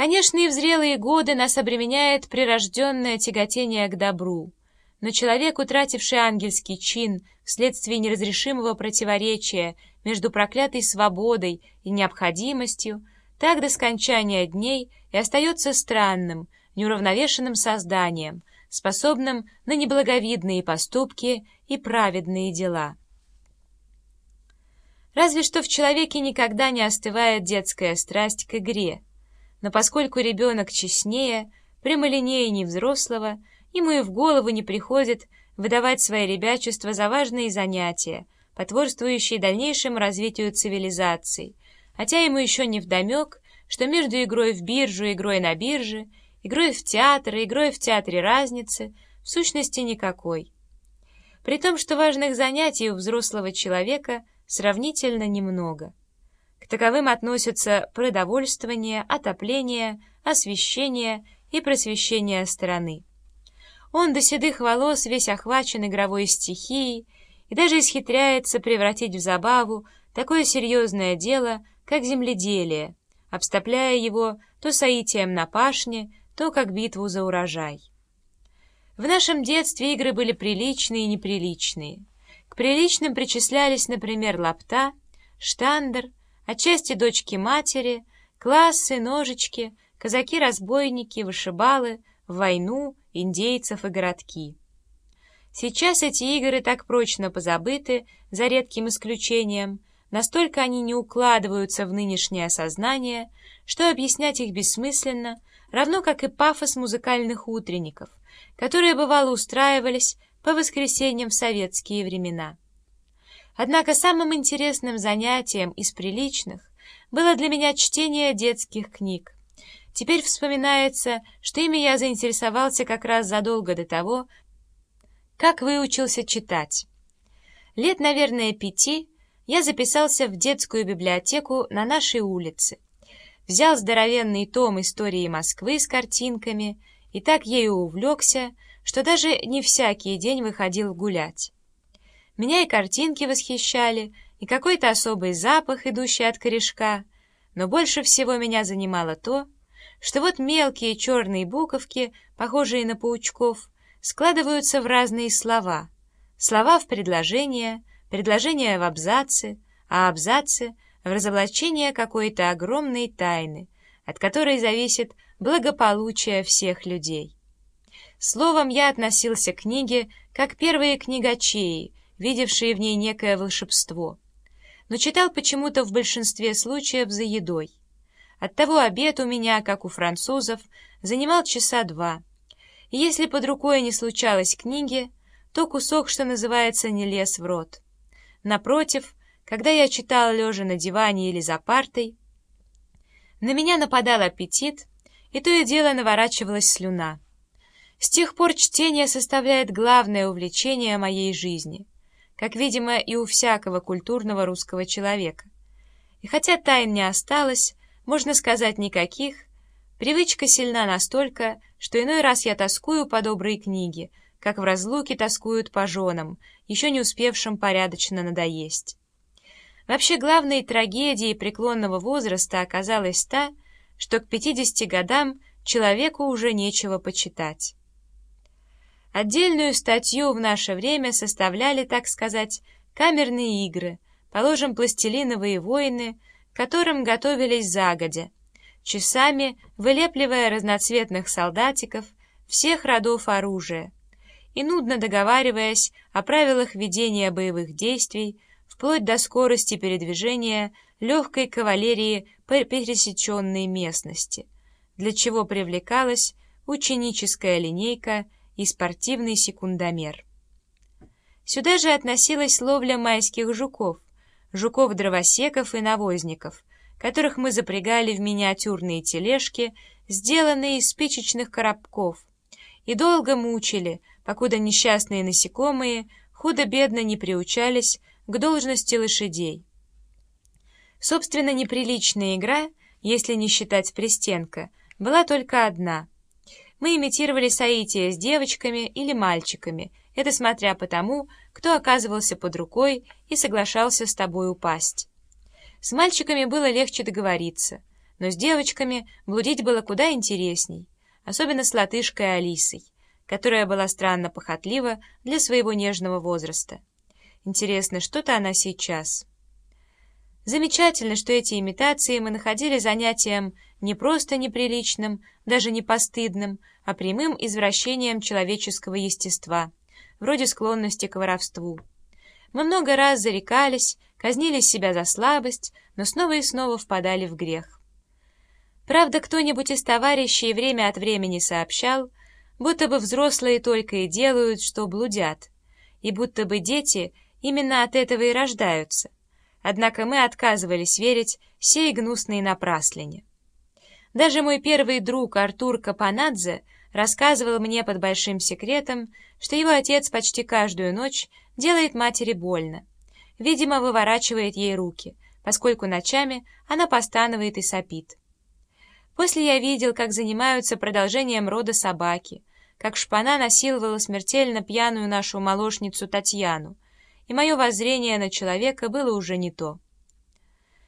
Конечно, и в зрелые годы нас обременяет прирожденное тяготение к добру, но человек, утративший ангельский чин вследствие неразрешимого противоречия между проклятой свободой и необходимостью, так до скончания дней и остается странным, неуравновешенным созданием, способным на неблаговидные поступки и праведные дела. Разве что в человеке никогда не остывает детская страсть к игре, но поскольку ребенок честнее, прямолинейнее взрослого, ему и в голову не приходит выдавать свои ребячества за важные занятия, потворствующие дальнейшему развитию цивилизации, хотя ему еще не вдомек, что между игрой в биржу и игрой на бирже – Игрой в театр и игрой в театре разницы в сущности никакой. При том, что важных занятий у взрослого человека сравнительно немного. К таковым относятся продовольствование, отопление, освещение и просвещение страны. Он до седых волос весь охвачен игровой стихией и даже исхитряется превратить в забаву такое серьезное дело, как земледелие, обстопляя его то соитием на пашне, то как битву за урожай. В нашем детстве игры были приличные и неприличные. К приличным причислялись, например, лапта, штандер, отчасти дочки матери, классы, ножички, казаки-разбойники, вышибалы, войну, индейцев и городки. Сейчас эти игры так прочно позабыты, за редким исключением, настолько они не укладываются в нынешнее сознание, что объяснять их бессмысленно – равно как и пафос музыкальных утренников, которые бывало устраивались по воскресеньям в советские времена. Однако самым интересным занятием из приличных было для меня чтение детских книг. Теперь вспоминается, что ими я заинтересовался как раз задолго до того, как выучился читать. Лет, наверное, пяти я записался в детскую библиотеку на нашей улице взял здоровенный том истории Москвы с картинками и так ею увлекся, что даже не всякий день выходил гулять. Меня и картинки восхищали, и какой-то особый запах, идущий от корешка, но больше всего меня занимало то, что вот мелкие черные буковки, похожие на паучков, складываются в разные слова. Слова в предложения, предложения в абзацы, а абзацы — в разоблачение какой-то огромной тайны, от которой зависит благополучие всех людей. Словом, я относился к книге как первые книгачеи, видевшие в ней некое волшебство, но читал почему-то в большинстве случаев за едой. Оттого обед у меня, как у французов, занимал часа два, и если под рукой не случалось книги, то кусок, что называется, не лез в рот. Напротив, когда я читал лежа на диване или за партой, на меня нападал аппетит, и то и дело наворачивалась слюна. С тех пор чтение составляет главное увлечение моей жизни, как, видимо, и у всякого культурного русского человека. И хотя тайн не осталось, можно сказать, никаких, привычка сильна настолько, что иной раз я тоскую по доброй книге, как в разлуке тоскуют по женам, еще не успевшим порядочно надоесть. Вообще главной трагедией преклонного возраста оказалась та, что к 50 годам человеку уже нечего почитать. Отдельную статью в наше время составляли, так сказать, камерные игры, положим, пластилиновые войны, к которым готовились загодя, часами вылепливая разноцветных солдатиков всех родов оружия и нудно договариваясь о правилах ведения боевых действий вплоть до скорости передвижения легкой кавалерии по пересеченной местности, для чего привлекалась ученическая линейка и спортивный секундомер. Сюда же относилась ловля майских жуков, жуков-дровосеков и навозников, которых мы запрягали в миниатюрные тележки, сделанные из спичечных коробков, и долго мучили, покуда несчастные насекомые худо-бедно не приучались к должности лошадей. Собственно, неприличная игра, если не считать пристенка, была только одна. Мы имитировали соитие с девочками или мальчиками, это смотря по тому, кто оказывался под рукой и соглашался с тобой упасть. С мальчиками было легче договориться. но с девочками блудить было куда интересней, особенно с латышкой Алисой, которая была странно похотлива для своего нежного возраста. Интересно, что-то она сейчас. Замечательно, что эти имитации мы находили занятием не просто неприличным, даже не постыдным, а прямым извращением человеческого естества, вроде склонности к воровству. Мы много раз зарекались, казнили себя за слабость, но снова и снова впадали в грех. Правда, кто-нибудь из товарищей время от времени сообщал, будто бы взрослые только и делают, что блудят, и будто бы дети именно от этого и рождаются. Однако мы отказывались верить сей гнусной напраслине. Даже мой первый друг Артур Капанадзе рассказывал мне под большим секретом, что его отец почти каждую ночь делает матери больно. Видимо, выворачивает ей руки, поскольку ночами она постанывает и сопит. После я видел, как занимаются продолжением рода собаки, как шпана насиловала смертельно пьяную нашу молочницу Татьяну, и мое воззрение на человека было уже не то.